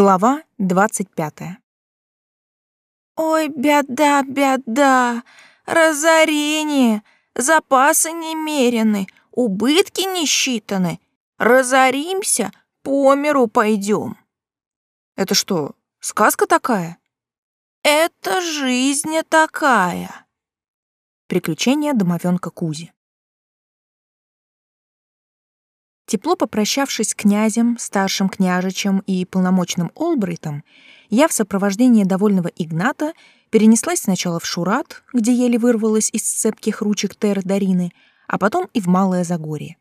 Глава двадцать пятая. Ой, беда, беда, разорение, запасы немерены, убытки не считаны. Разоримся, по миру пойдем. Это что, сказка такая? Это жизнь такая. Приключения домовенка Кузи. Тепло попрощавшись с князем, старшим княжичем и полномочным Олбрейтом, я в сопровождении довольного Игната перенеслась сначала в Шурат, где еле вырвалась из цепких ручек Теры Дарины, а потом и в Малое Загорье.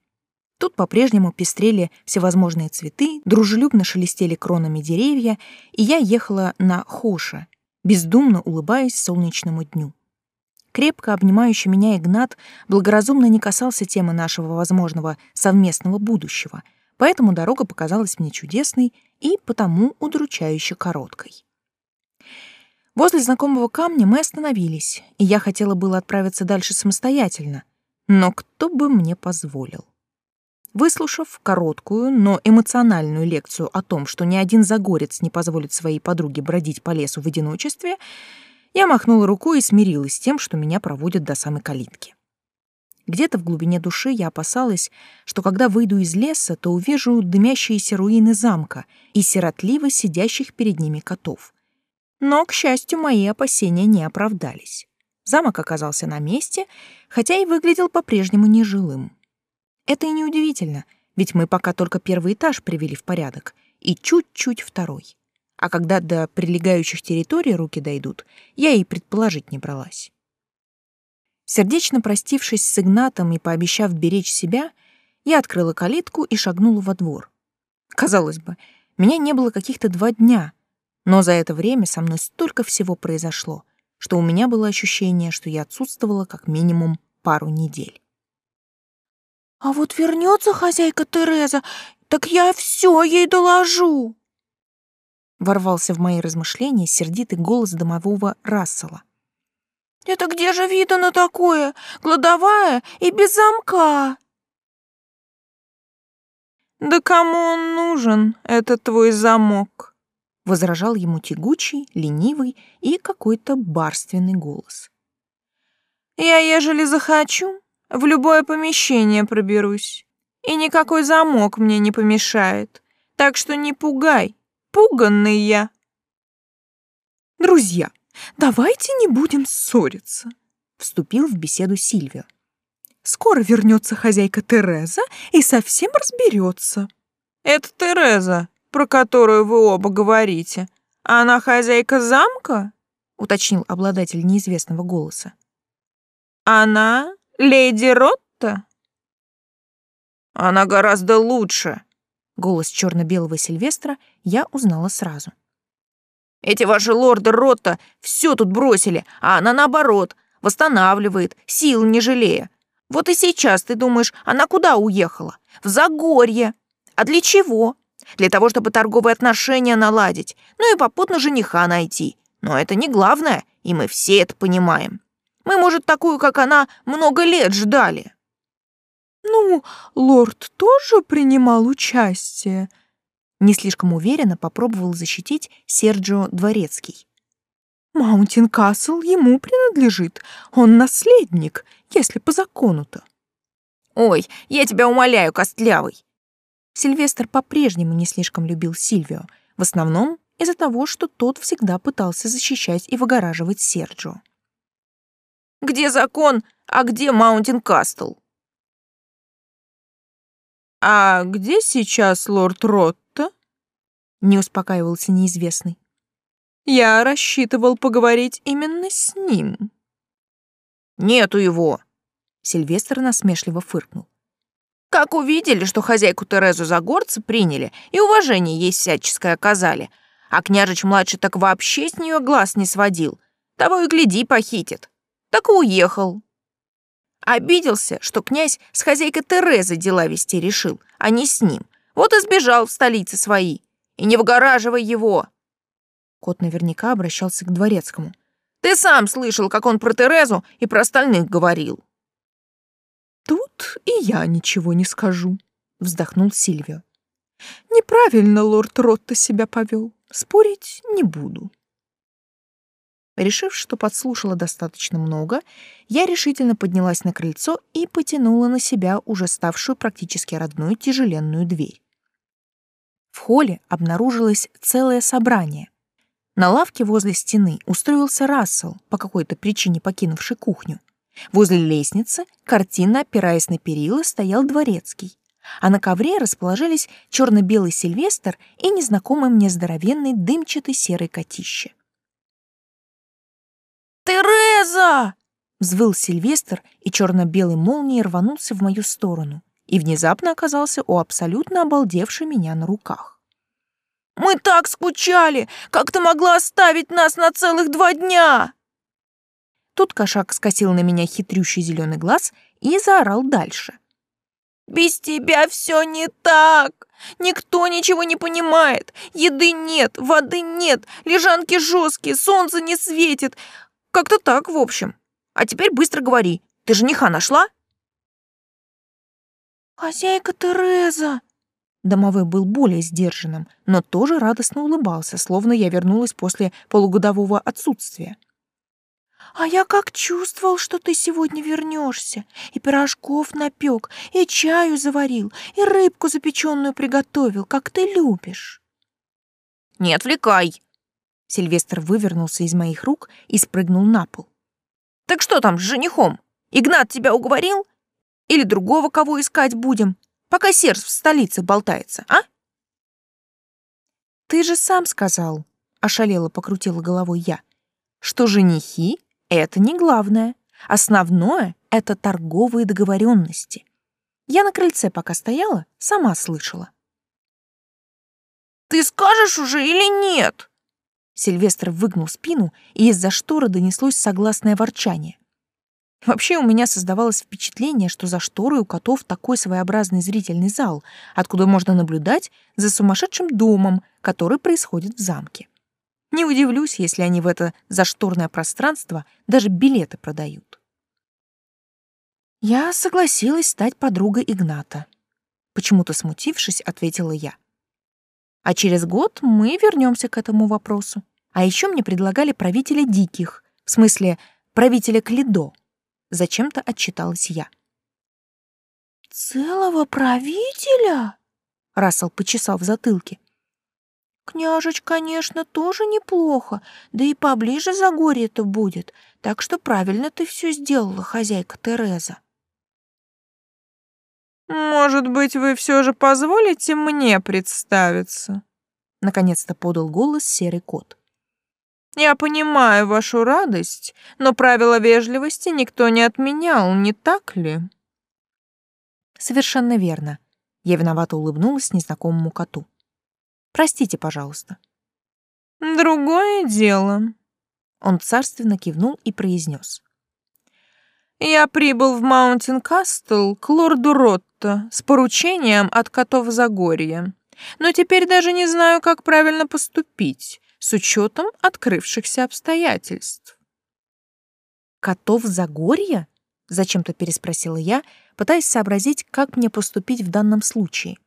Тут по-прежнему пестрели всевозможные цветы, дружелюбно шелестели кронами деревья, и я ехала на Хоша, бездумно улыбаясь солнечному дню. Крепко обнимающий меня Игнат благоразумно не касался темы нашего возможного совместного будущего, поэтому дорога показалась мне чудесной и потому удручающе короткой. Возле знакомого камня мы остановились, и я хотела было отправиться дальше самостоятельно, но кто бы мне позволил? Выслушав короткую, но эмоциональную лекцию о том, что ни один загорец не позволит своей подруге бродить по лесу в одиночестве, я махнула рукой и смирилась с тем, что меня проводят до самой калитки. Где-то в глубине души я опасалась, что когда выйду из леса, то увижу дымящиеся руины замка и сиротливо сидящих перед ними котов. Но, к счастью, мои опасения не оправдались. Замок оказался на месте, хотя и выглядел по-прежнему нежилым. Это и неудивительно, ведь мы пока только первый этаж привели в порядок и чуть-чуть второй а когда до прилегающих территорий руки дойдут, я и предположить не бралась. Сердечно простившись с Игнатом и пообещав беречь себя, я открыла калитку и шагнула во двор. Казалось бы, меня не было каких-то два дня, но за это время со мной столько всего произошло, что у меня было ощущение, что я отсутствовала как минимум пару недель. «А вот вернется хозяйка Тереза, так я все ей доложу!» Ворвался в мои размышления сердитый голос домового Рассела. «Это где же видано такое? Кладовая и без замка!» «Да кому он нужен, этот твой замок?» возражал ему тягучий, ленивый и какой-то барственный голос. «Я, ежели захочу, в любое помещение проберусь, и никакой замок мне не помешает, так что не пугай, Пуганный я. Друзья, давайте не будем ссориться, вступил в беседу Сильвио. Скоро вернется хозяйка Тереза и совсем разберется. Это Тереза, про которую вы оба говорите. Она хозяйка замка? уточнил обладатель неизвестного голоса. Она леди Ротта? Она гораздо лучше, Голос черно-белого Сильвестра я узнала сразу. Эти ваши лорды Ротта все тут бросили, а она наоборот, восстанавливает, сил не жалея. Вот и сейчас ты думаешь, она куда уехала? В Загорье. А для чего? Для того, чтобы торговые отношения наладить, ну и попутно жениха найти. Но это не главное, и мы все это понимаем. Мы, может, такую, как она, много лет ждали. Ну, лорд тоже принимал участие. Не слишком уверенно попробовал защитить Серджио Дворецкий. Маунтин-Касл ему принадлежит. Он наследник, если по закону-то. Ой, я тебя умоляю, костлявый. Сильвестр по-прежнему не слишком любил Сильвио, в основном из-за того, что тот всегда пытался защищать и выгораживать Серджио. Где закон, а где Маунтин Кастл? «А где сейчас лорд Ротта?» — не успокаивался неизвестный. «Я рассчитывал поговорить именно с ним». «Нету его!» — Сильвестр насмешливо фыркнул. «Как увидели, что хозяйку Терезу за горцы приняли и уважение ей всяческое оказали, а княжич-младший так вообще с нее глаз не сводил, того и гляди похитит, так и уехал». Обиделся, что князь с хозяйкой Терезой дела вести решил, а не с ним. Вот и сбежал в столице свои. И не выгораживай его. Кот наверняка обращался к дворецкому. Ты сам слышал, как он про Терезу и про остальных говорил. Тут и я ничего не скажу, вздохнул Сильвио. Неправильно лорд Ротто себя повел. спорить не буду. Решив, что подслушала достаточно много, я решительно поднялась на крыльцо и потянула на себя уже ставшую практически родную тяжеленную дверь. В холле обнаружилось целое собрание. На лавке возле стены устроился Рассел, по какой-то причине покинувший кухню. Возле лестницы, картинно опираясь на перила, стоял дворецкий. А на ковре расположились черно-белый Сильвестр и незнакомый мне здоровенный дымчатый серый котище. «Тереза!» — взвыл Сильвестр, и черно-белый молнией рванулся в мою сторону и внезапно оказался у абсолютно обалдевшей меня на руках. «Мы так скучали! Как ты могла оставить нас на целых два дня?» Тут кошак скосил на меня хитрющий зеленый глаз и заорал дальше. «Без тебя все не так! Никто ничего не понимает! Еды нет, воды нет, лежанки жесткие, солнце не светит, как-то так, в общем. А теперь быстро говори. Ты жениха нашла? Хозяйка Тереза. Домовой был более сдержанным, но тоже радостно улыбался, словно я вернулась после полугодового отсутствия. А я как чувствовал, что ты сегодня вернешься, и пирожков напек, и чаю заварил, и рыбку запеченную приготовил, как ты любишь. Не отвлекай, Сильвестр вывернулся из моих рук и спрыгнул на пол. «Так что там с женихом? Игнат тебя уговорил? Или другого кого искать будем, пока Серж в столице болтается, а?» «Ты же сам сказал», — ошалело покрутила головой я, «что женихи — это не главное. Основное — это торговые договоренности. Я на крыльце пока стояла, сама слышала». «Ты скажешь уже или нет?» Сильвестр выгнул спину, и из-за шторы донеслось согласное ворчание. Вообще у меня создавалось впечатление, что за шторой у котов такой своеобразный зрительный зал, откуда можно наблюдать за сумасшедшим домом, который происходит в замке. Не удивлюсь, если они в это зашторное пространство даже билеты продают. Я согласилась стать подругой Игната. Почему-то смутившись, ответила я. А через год мы вернемся к этому вопросу. А еще мне предлагали правителя диких, в смысле правителя Клидо. Зачем-то отчиталась я. «Целого правителя?» Рассел почесал в затылке. «Княжеч, конечно, тоже неплохо, да и поближе за горе-то будет, так что правильно ты все сделала, хозяйка Тереза». «Может быть, вы все же позволите мне представиться?» Наконец-то подал голос серый кот. «Я понимаю вашу радость, но правила вежливости никто не отменял, не так ли?» «Совершенно верно». Я виновато улыбнулась незнакомому коту. «Простите, пожалуйста». «Другое дело». Он царственно кивнул и произнес. Я прибыл в Маунтин Кастл к лорду Ротто с поручением от котов Загорья. Но теперь даже не знаю, как правильно поступить с учетом открывшихся обстоятельств. «Котов Загорья?» — зачем-то переспросила я, пытаясь сообразить, как мне поступить в данном случае.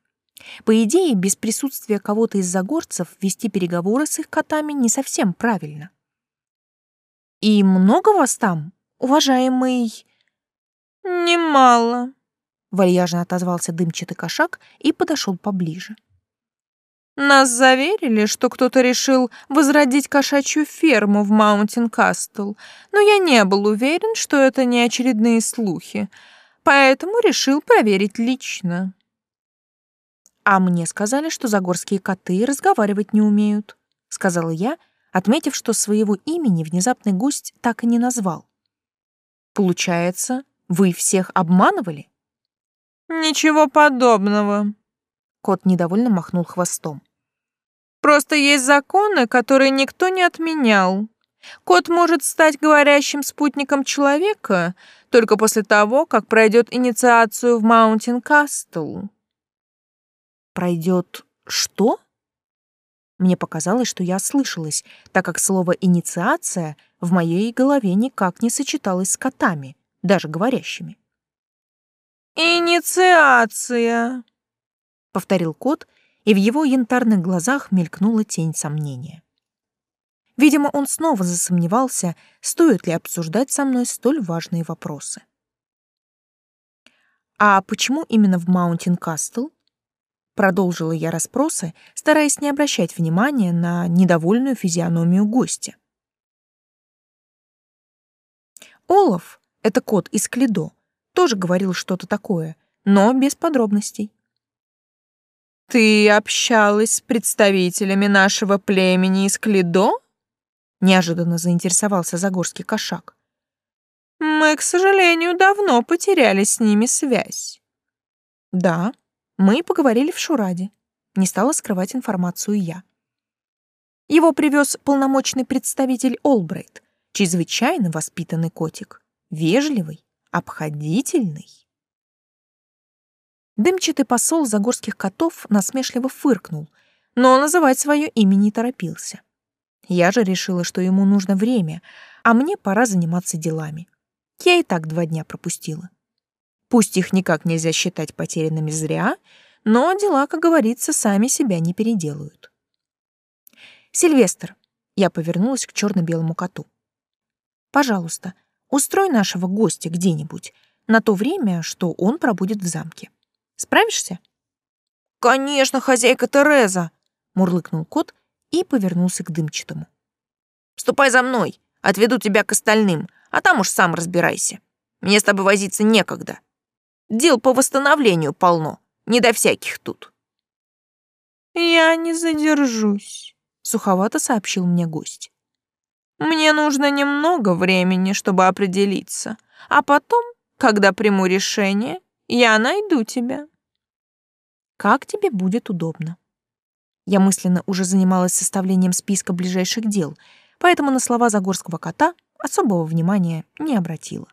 По идее, без присутствия кого-то из загорцев вести переговоры с их котами не совсем правильно. «И много вас там?» уважаемый...» «Немало», — вальяжно отозвался дымчатый кошак и подошел поближе. «Нас заверили, что кто-то решил возродить кошачью ферму в Маунтин-Касл, но я не был уверен, что это не очередные слухи, поэтому решил проверить лично». «А мне сказали, что загорские коты разговаривать не умеют», — сказала я, отметив, что своего имени внезапный гость так и не назвал. Получается, вы всех обманывали? Ничего подобного. Кот недовольно махнул хвостом. Просто есть законы, которые никто не отменял. Кот может стать говорящим спутником человека только после того, как пройдет инициацию в Маунтин Кастл. Пройдет что? Мне показалось, что я ослышалась, так как слово «инициация» в моей голове никак не сочеталось с котами, даже говорящими. «Инициация», — повторил кот, и в его янтарных глазах мелькнула тень сомнения. Видимо, он снова засомневался, стоит ли обсуждать со мной столь важные вопросы. «А почему именно в Маунтин Кастл?» Продолжила я расспросы, стараясь не обращать внимания на недовольную физиономию гостя. Олаф, это кот из Клидо, тоже говорил что-то такое, но без подробностей. «Ты общалась с представителями нашего племени из Клидо?» Неожиданно заинтересовался Загорский кошак. «Мы, к сожалению, давно потеряли с ними связь». «Да, мы поговорили в Шураде. Не стала скрывать информацию я. Его привез полномочный представитель Олбрайт, чрезвычайно воспитанный котик, вежливый, обходительный. Дымчатый посол загорских котов насмешливо фыркнул, но называть свое имя не торопился. Я же решила, что ему нужно время, а мне пора заниматься делами. Я и так два дня пропустила. Пусть их никак нельзя считать потерянными зря, но дела, как говорится, сами себя не переделают. «Сильвестр», — я повернулась к черно-белому коту, «пожалуйста, устрой нашего гостя где-нибудь на то время, что он пробудет в замке. Справишься?» «Конечно, хозяйка Тереза!» — мурлыкнул кот и повернулся к дымчатому. «Ступай за мной, отведу тебя к остальным, а там уж сам разбирайся. Мне с тобой возиться некогда». Дел по восстановлению полно, не до всяких тут. Я не задержусь, суховато сообщил мне гость. Мне нужно немного времени, чтобы определиться, а потом, когда приму решение, я найду тебя. Как тебе будет удобно. Я мысленно уже занималась составлением списка ближайших дел, поэтому на слова Загорского кота особого внимания не обратила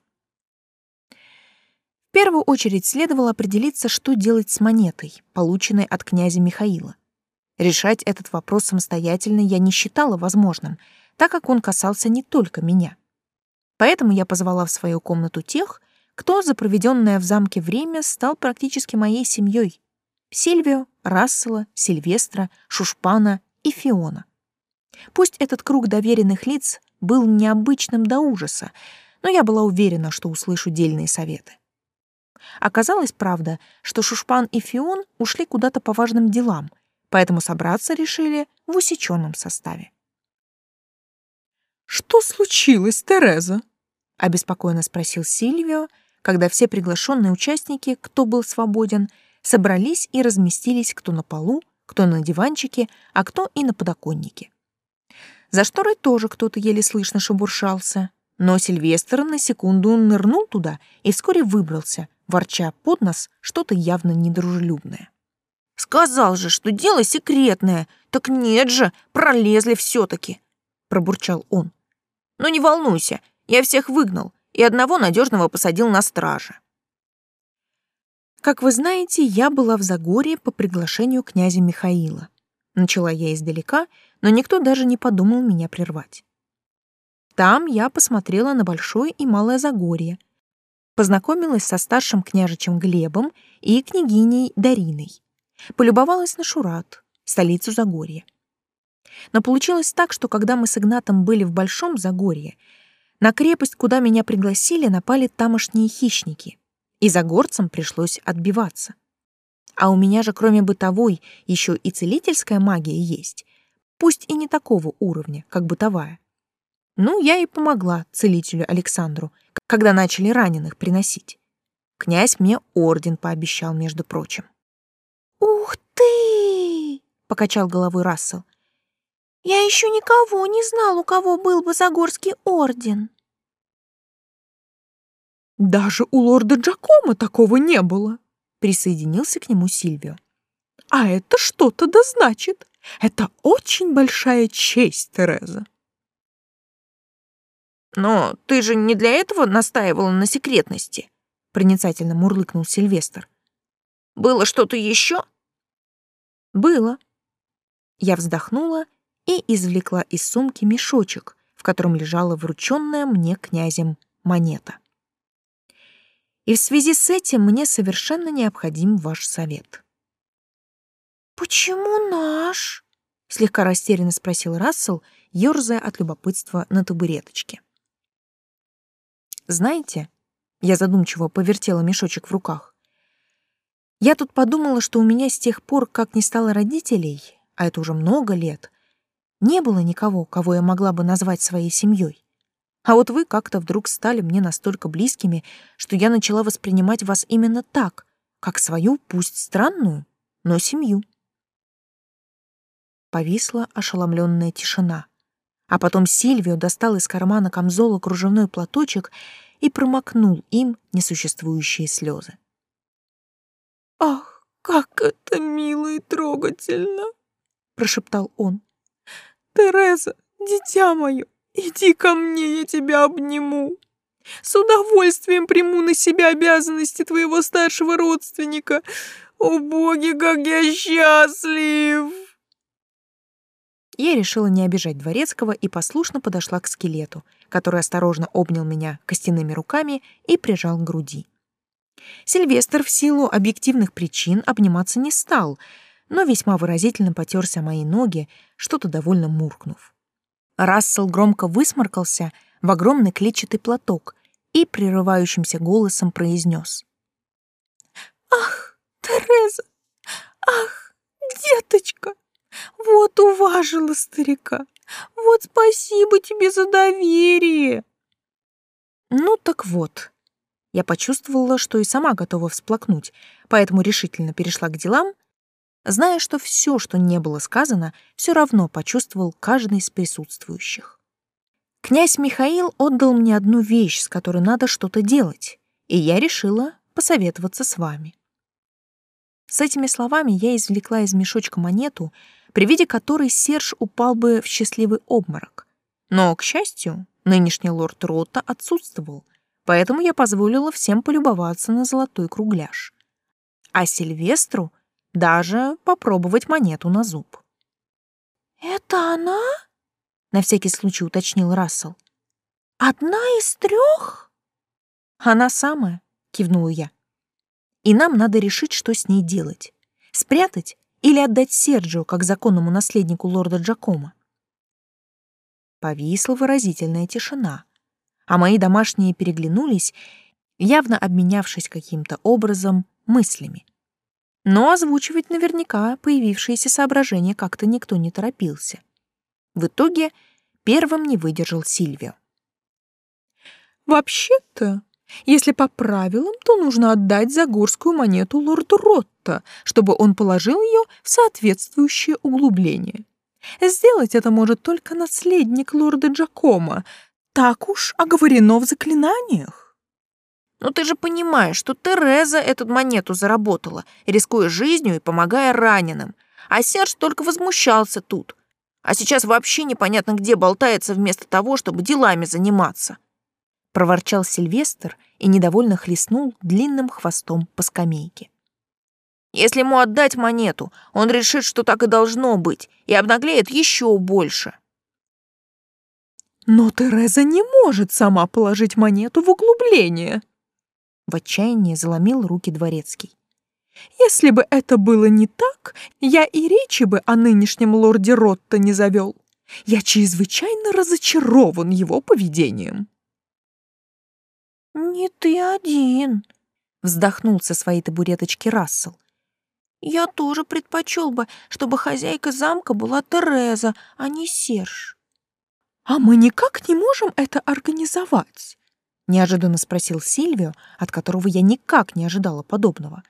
первую очередь следовало определиться, что делать с монетой, полученной от князя Михаила. Решать этот вопрос самостоятельно я не считала возможным, так как он касался не только меня. Поэтому я позвала в свою комнату тех, кто за проведенное в замке время стал практически моей семьей: Сильвио, Рассела, Сильвестра, Шушпана и Фиона. Пусть этот круг доверенных лиц был необычным до ужаса, но я была уверена, что услышу дельные советы. Оказалось, правда, что Шушпан и Фион ушли куда-то по важным делам, поэтому собраться решили в усеченном составе. «Что случилось, Тереза?» — обеспокоенно спросил Сильвио, когда все приглашенные участники, кто был свободен, собрались и разместились кто на полу, кто на диванчике, а кто и на подоконнике. За шторой тоже кто-то еле слышно шебуршался, но Сильвестр на секунду нырнул туда и вскоре выбрался, ворча под нос что-то явно недружелюбное. «Сказал же, что дело секретное. Так нет же, пролезли все-таки», — пробурчал он. «Но не волнуйся, я всех выгнал и одного надежного посадил на страже». Как вы знаете, я была в Загорье по приглашению князя Михаила. Начала я издалека, но никто даже не подумал меня прервать. Там я посмотрела на Большое и Малое Загорье, познакомилась со старшим княжичем Глебом и княгиней Дариной. Полюбовалась на Шурат, столицу Загорья. Но получилось так, что когда мы с Игнатом были в Большом Загорье, на крепость, куда меня пригласили, напали тамошние хищники, и загорцам пришлось отбиваться. А у меня же кроме бытовой еще и целительская магия есть, пусть и не такого уровня, как бытовая. Ну, я и помогла целителю Александру, когда начали раненых приносить. Князь мне орден пообещал, между прочим. «Ух ты!» — покачал головой Рассел. «Я еще никого не знал, у кого был бы Загорский орден». «Даже у лорда Джакома такого не было», — присоединился к нему Сильвио. «А это что-то да значит. Это очень большая честь, Тереза». «Но ты же не для этого настаивала на секретности», — проницательно мурлыкнул Сильвестр. «Было что-то еще?» «Было». Я вздохнула и извлекла из сумки мешочек, в котором лежала врученная мне князем монета. И в связи с этим мне совершенно необходим ваш совет. «Почему наш?» — слегка растерянно спросил Рассел, ерзая от любопытства на табуреточке. «Знаете...» — я задумчиво повертела мешочек в руках. «Я тут подумала, что у меня с тех пор, как не стало родителей, а это уже много лет, не было никого, кого я могла бы назвать своей семьей. А вот вы как-то вдруг стали мне настолько близкими, что я начала воспринимать вас именно так, как свою, пусть странную, но семью. Повисла ошеломленная тишина. А потом Сильвио достал из кармана камзола кружевной платочек и промокнул им несуществующие слезы. «Ах, как это мило и трогательно!» — прошептал он. «Тереза, дитя мое, иди ко мне, я тебя обниму. С удовольствием приму на себя обязанности твоего старшего родственника. О, боги, как я счастлив!» Я решила не обижать Дворецкого и послушно подошла к скелету, который осторожно обнял меня костяными руками и прижал к груди. Сильвестр в силу объективных причин обниматься не стал — но весьма выразительно потерся мои ноги, что-то довольно муркнув. Рассел громко высморкался в огромный клетчатый платок и прерывающимся голосом произнес. «Ах, Тереза! Ах, деточка! Вот уважила старика! Вот спасибо тебе за доверие!» Ну так вот, я почувствовала, что и сама готова всплакнуть, поэтому решительно перешла к делам зная, что все, что не было сказано, все равно почувствовал каждый из присутствующих. Князь Михаил отдал мне одну вещь, с которой надо что-то делать, и я решила посоветоваться с вами. С этими словами я извлекла из мешочка монету, при виде которой Серж упал бы в счастливый обморок. Но, к счастью, нынешний лорд Ротта отсутствовал, поэтому я позволила всем полюбоваться на золотой кругляш. А Сильвестру даже попробовать монету на зуб. «Это она?» — на всякий случай уточнил Рассел. «Одна из трех?» «Она самая», — кивнула я. «И нам надо решить, что с ней делать. Спрятать или отдать Серджио как законному наследнику лорда Джакома?» Повисла выразительная тишина, а мои домашние переглянулись, явно обменявшись каким-то образом мыслями. Но озвучивать наверняка появившиеся соображения как-то никто не торопился. В итоге первым не выдержал Сильвио. «Вообще-то, если по правилам, то нужно отдать загорскую монету лорду Ротта, чтобы он положил ее в соответствующее углубление. Сделать это может только наследник лорда Джакома. Так уж оговорено в заклинаниях. Но ты же понимаешь, что Тереза эту монету заработала, рискуя жизнью и помогая раненым. А Серж только возмущался тут. А сейчас вообще непонятно где болтается вместо того, чтобы делами заниматься. Проворчал Сильвестр и недовольно хлестнул длинным хвостом по скамейке. Если ему отдать монету, он решит, что так и должно быть, и обнаглеет еще больше. Но Тереза не может сама положить монету в углубление, в отчаянии заломил руки дворецкий. Если бы это было не так, я и речи бы о нынешнем лорде Ротто не завел. Я чрезвычайно разочарован его поведением. «Не ты один», — вздохнул со своей табуреточки Рассел. «Я тоже предпочел бы, чтобы хозяйка замка была Тереза, а не Серж». «А мы никак не можем это организовать неожиданно спросил Сильвио, от которого я никак не ожидала подобного.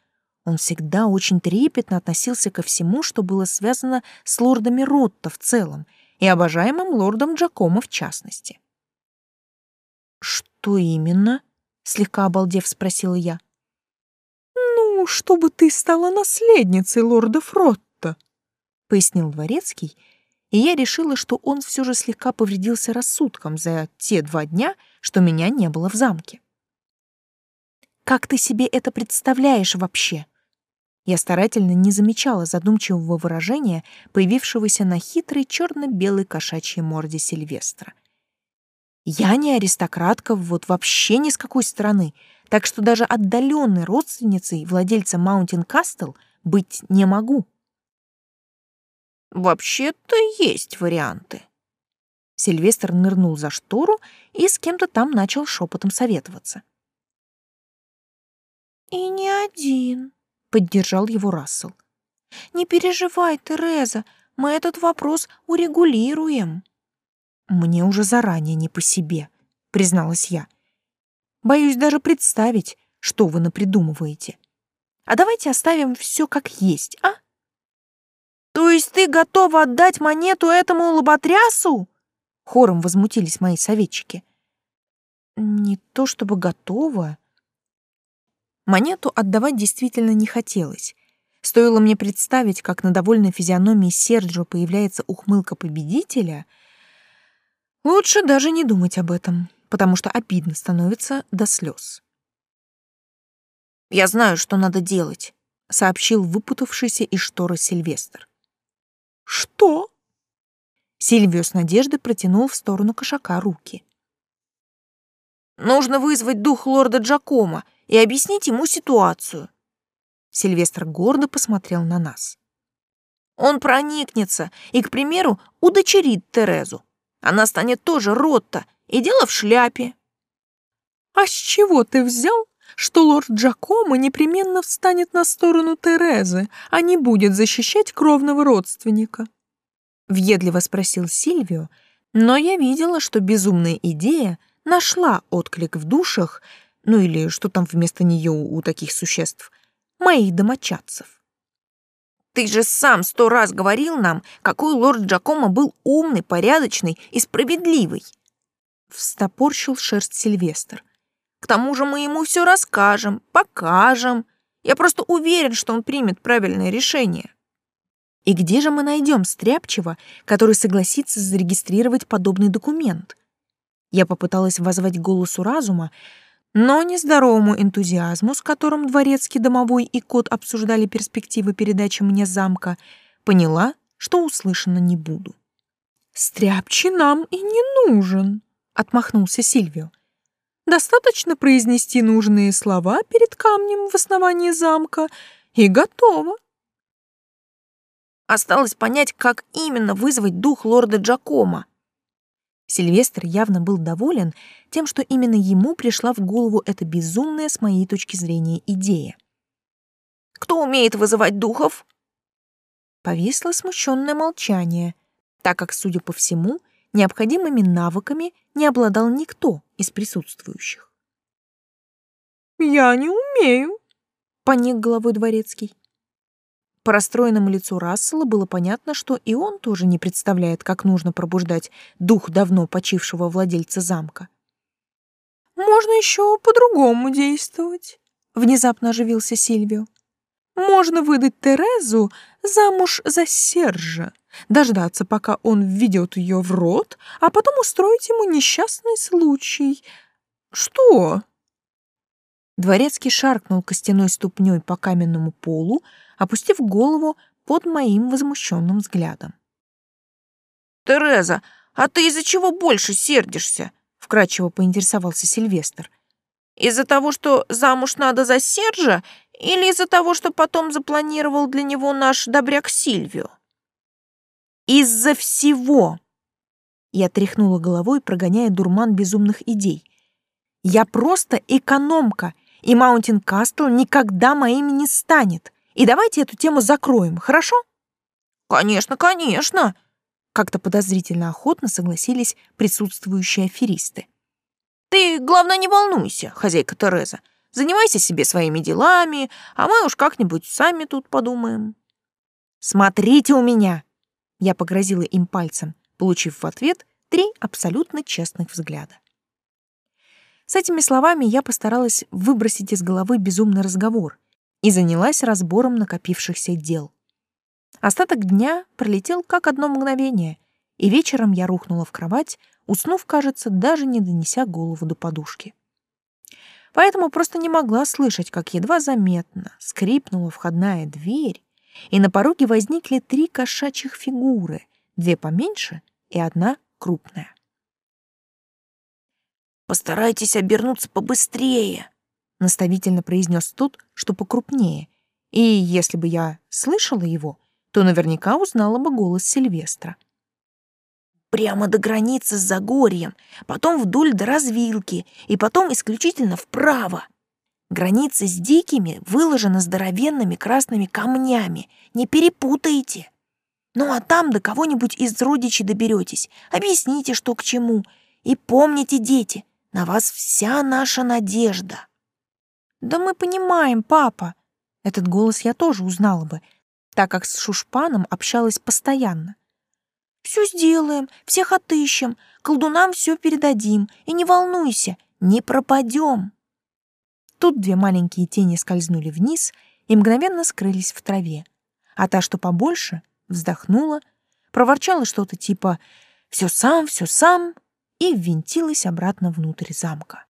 Он всегда очень трепетно относился ко всему, что было связано с лордами Ротто в целом и обожаемым лордом Джакомо в частности. «Что именно?» — слегка обалдев спросила я. «Ну, чтобы ты стала наследницей лорда Фротта», — пояснил дворецкий, и я решила, что он все же слегка повредился рассудком за те два дня, что меня не было в замке. «Как ты себе это представляешь вообще?» Я старательно не замечала задумчивого выражения, появившегося на хитрой черно-белой кошачьей морде Сильвестра. «Я не аристократка вот вообще ни с какой стороны, так что даже отдаленной родственницей владельца Маунтин Кастл быть не могу». Вообще-то есть варианты. Сильвестр нырнул за штору и с кем-то там начал шепотом советоваться. «И не один», — поддержал его Рассел. «Не переживай, Тереза, мы этот вопрос урегулируем». «Мне уже заранее не по себе», — призналась я. «Боюсь даже представить, что вы напридумываете. А давайте оставим все как есть, а?» «То есть ты готова отдать монету этому лоботрясу?» Хором возмутились мои советчики. «Не то чтобы готова». Монету отдавать действительно не хотелось. Стоило мне представить, как на довольной физиономии Серджио появляется ухмылка победителя, лучше даже не думать об этом, потому что обидно становится до слез. «Я знаю, что надо делать», — сообщил выпутавшийся из шторы Сильвестр. «Что?» Сильвио с надеждой протянул в сторону кошака руки. «Нужно вызвать дух лорда Джакома и объяснить ему ситуацию. Сильвестр гордо посмотрел на нас. Он проникнется и, к примеру, удочерит Терезу. Она станет тоже Ротта, и дело в шляпе. А с чего ты взял, что лорд Джакомо непременно встанет на сторону Терезы, а не будет защищать кровного родственника? Въедливо спросил Сильвио, но я видела, что безумная идея нашла отклик в душах, ну или что там вместо нее у таких существ, моих домочадцев. Ты же сам сто раз говорил нам, какой лорд Джакомо был умный, порядочный и справедливый. Встопорщил шерсть Сильвестр. К тому же мы ему все расскажем, покажем. Я просто уверен, что он примет правильное решение. И где же мы найдем Стряпчего, который согласится зарегистрировать подобный документ? Я попыталась возвать голосу разума, но нездоровому энтузиазму, с которым дворецкий домовой и кот обсуждали перспективы передачи мне замка, поняла, что услышана не буду. «Стряпчий нам и не нужен», — отмахнулся Сильвио. «Достаточно произнести нужные слова перед камнем в основании замка, и готово». Осталось понять, как именно вызвать дух лорда Джакома, Сильвестр явно был доволен тем, что именно ему пришла в голову эта безумная с моей точки зрения идея. «Кто умеет вызывать духов?» Повисло смущенное молчание, так как, судя по всему, необходимыми навыками не обладал никто из присутствующих. «Я не умею», — поник головой дворецкий. По расстроенному лицу Рассела было понятно, что и он тоже не представляет, как нужно пробуждать дух давно почившего владельца замка. «Можно еще по-другому действовать», — внезапно оживился Сильвио. «Можно выдать Терезу замуж за Сержа, дождаться, пока он введет ее в рот, а потом устроить ему несчастный случай. Что?» Дворецкий шаркнул костяной ступней по каменному полу, опустив голову под моим возмущенным взглядом. «Тереза, а ты из-за чего больше сердишься?» — вкрадчиво поинтересовался Сильвестр. «Из-за того, что замуж надо за Сержа, или из-за того, что потом запланировал для него наш добряк Сильвио?» «Из-за всего!» Я тряхнула головой, прогоняя дурман безумных идей. «Я просто экономка, и Маунтин Кастл никогда моими не станет. И давайте эту тему закроем, хорошо? Конечно, конечно, как-то подозрительно охотно согласились присутствующие аферисты. Ты, главное, не волнуйся, хозяйка Тереза. Занимайся себе своими делами, а мы уж как-нибудь сами тут подумаем. Смотрите у меня. Я погрозила им пальцем, получив в ответ три абсолютно честных взгляда. С этими словами я постаралась выбросить из головы безумный разговор и занялась разбором накопившихся дел. Остаток дня пролетел как одно мгновение, и вечером я рухнула в кровать, уснув, кажется, даже не донеся голову до подушки. Поэтому просто не могла слышать, как едва заметно скрипнула входная дверь, и на пороге возникли три кошачьих фигуры, две поменьше и одна крупная. «Постарайтесь обернуться побыстрее», наставительно произнес тот, что покрупнее, и если бы я слышала его, то наверняка узнала бы голос Сильвестра. Прямо до границы с Загорьем, потом вдоль до развилки и потом исключительно вправо. Граница с дикими выложена здоровенными красными камнями, не перепутайте. Ну а там до кого-нибудь из родичей доберетесь, объясните, что к чему. И помните, дети, на вас вся наша надежда. Да мы понимаем, папа. Этот голос я тоже узнала бы, так как с Шушпаном общалась постоянно. Все сделаем, всех отыщем, колдунам все передадим, и не волнуйся, не пропадем. Тут две маленькие тени скользнули вниз и мгновенно скрылись в траве, а та, что побольше, вздохнула, проворчала что-то типа «все сам, все сам» и ввинтилась обратно внутрь замка.